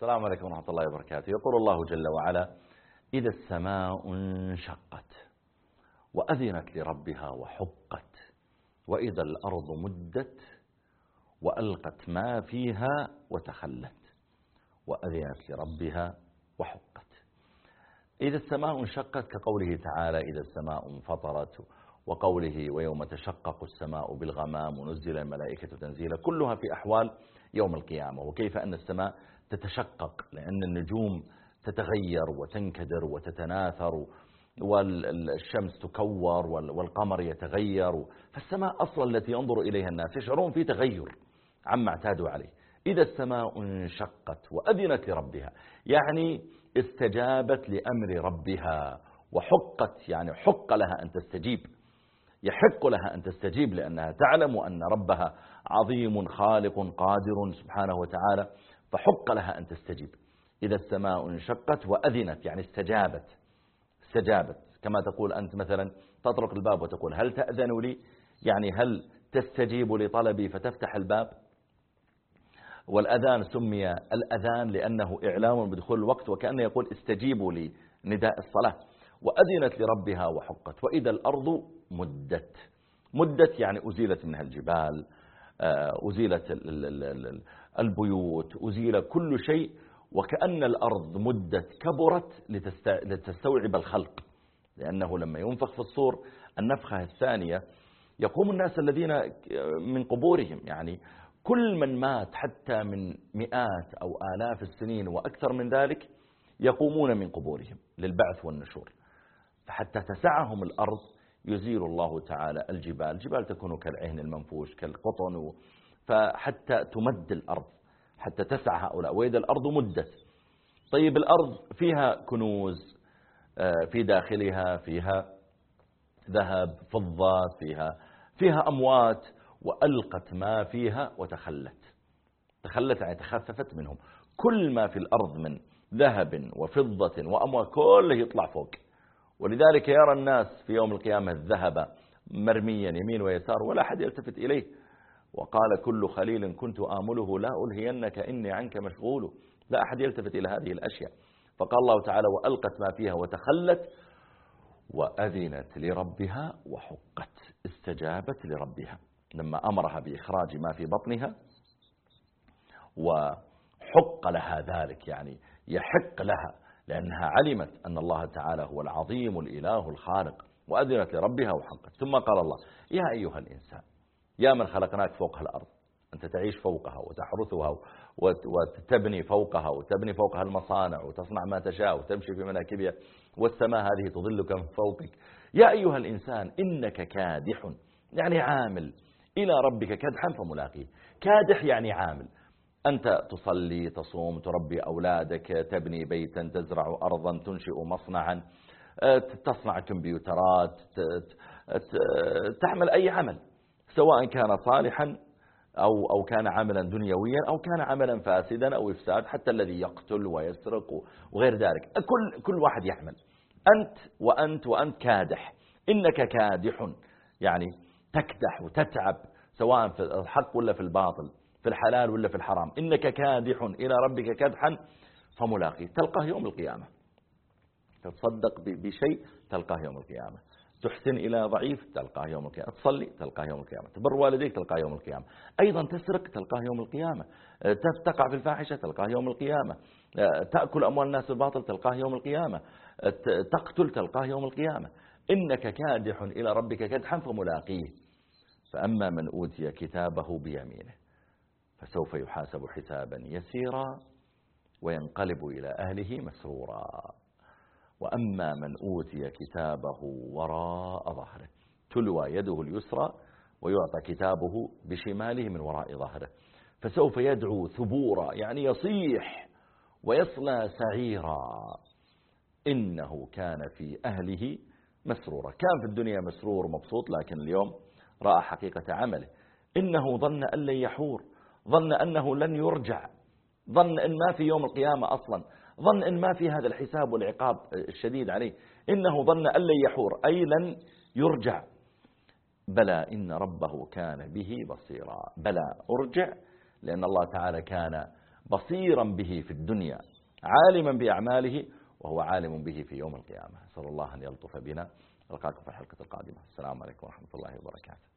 السلام عليكم ورحمة الله وبركاته. يقول الله جل وعلا إذا السماء انشقت وأذنت لربها وحقت وإذا الأرض مدت وألقت ما فيها وتخلت وأذنت لربها وحقت. إذا السماء انشقت كقوله تعالى إذا السماء انفطرت وقوله ويوم تشقق السماء بالغمام ونزل الملائكة تنزيلا. كلها في أحوال يوم القيامة. وكيف أن السماء تتشقق لأن النجوم تتغير وتنكدر وتتناثر والشمس تكور والقمر يتغير. فالسماء أصلا التي ينظر إليها الناس يشعرون في تغير عما اعتادوا عليه. إذا السماء انشقت وأذنت لربها يعني استجابت لأمر ربها وحقت يعني حق لها أن تستجيب. يحق لها أن تستجيب لأنها تعلم أن ربها عظيم خالق قادر سبحانه وتعالى فحق لها أن تستجيب. إذا السماء انشقت وأذنت يعني استجابت استجابت. كما تقول أنت مثلا تطرق الباب وتقول هل تأذن لي؟ يعني هل تستجيب لطلبي فتفتح الباب؟ والأذان سمي الأذان لأنه إعلام بدخول الوقت وكأنه يقول استجيبوا لي نداء الصلاة. وأذنت لربها وحقت. وإذا الأرض مدت. مدت يعني أزيلت منها الجبال آه، أزيلت البيوت أزيل كل شيء. وكأن الأرض مدت كبرت لتستوعب الخلق. لأنه لما ينفخ في الصور النفخة الثانية يقوم الناس الذين من قبورهم. يعني كل من مات حتى من مئات أو آلاف السنين وأكثر من ذلك يقومون من قبورهم للبعث والنشور. فحتى تسعهم الأرض يزيل الله تعالى الجبال الجبال تكون كالعهن المنفوش كالقطن فحتى تمد الأرض حتى تسع هؤلاء وإذا الأرض مدت. طيب الأرض فيها كنوز آه، في داخلها فيها ذهب فضة فيها فيها أموات وألقت ما فيها وتخلت. تخلت يعني تخففت منهم. كل ما في الأرض من ذهب وفضة وأموال كله يطلع فوق. ولذلك يرى الناس في يوم القيامة الذهب مرميا يمين ويسار ولا أحد يلتفت إليه. وقال كل خليل كنت آمله لا ألهينك إني عنك مشغول. لا أحد يلتفت إلى هذه الأشياء. فقال الله تعالى وألقت ما فيها وتخلت وأذنت لربها وحقت استجابت لربها. لما أمرها بإخراج ما في بطنها وحق لها ذلك يعني يحق لها لأنها علمت أن الله تعالى هو العظيم الإله الخالق وأذنت لربها وحقت ثم قال الله يا أيها الإنسان يا من خلقناك فوق الأرض أنت تعيش فوقها وتحرثها وتبني فوقها وتبني فوقها المصانع وتصنع ما تشاء وتمشي في مناكبها والسماء هذه تظلك من فوقك. يا أيها الإنسان إنك كادح يعني عامل إلى ربك كدحا فملاقيه. كادح يعني عامل. أنت تصلي تصوم تربي أولادك تبني بيتا تزرع أرضا تنشئ مصنعا تصنع كمبيوترات تعمل أي عمل سواء كان صالحا أو, أو كان عملا دنيويا أو كان عملا فاسدا أو إفساد حتى الذي يقتل ويسرق وغير ذلك. كل, كل واحد يعمل. أنت وأنت وأنت كادح. إنك كادح يعني تكدح وتتعب سواء في الحق ولا في الباطل. في الحلال ولا في الحرام. إنك كادح إلى ربك كدحا فملاقي تلقاه يوم القيامة. تتصدق بشيء تلقاه يوم القيامة. تحسن إلى ضعيف تلقاه يوم القيامة. تصلي تلقاه يوم القيامة. تبر والديك تلقاه يوم القيامة. أيضا تسرق تلقاه يوم القيامة. تقع في الفاحشة تلقاه يوم القيامة. تأكل أموال الناس بالباطل تلقاه يوم القيامة. تقتل تلقاه يوم القيامة. إنك كادح إلى ربك كدحا فملاقيه. فأما من أوتي كتابه بيمينه. فسوف يحاسب حسابا يسيرا وينقلب إلى أهله مسرورا. وأما من أوتي كتابه وراء ظهره تلوى يده اليسرى ويعطى كتابه بشماله من وراء ظهره. فسوف يدعو ثبورا يعني يصيح ويصلى سعيرا. إنه كان في أهله مسرورا. كان في الدنيا مسرور مبسوط لكن اليوم رأى حقيقة عمله. إنه ظن أن لن يحور. ظن أنه لن يرجع. ظن أن ما في يوم القيامة أصلا. ظن أن ما في هذا الحساب والعقاب الشديد عليه. إنه ظن أن لن يحور. أي لن يرجع. بلى إن ربه كان به بصيرا. بلى أرجع. لأن الله تعالى كان بصيرا به في الدنيا. عالما بأعماله. وهو عالم به في يوم القيامة. صلى الله أن يلطف بنا. ألقاكم في الحلقة القادمة. السلام عليكم ورحمة الله وبركاته.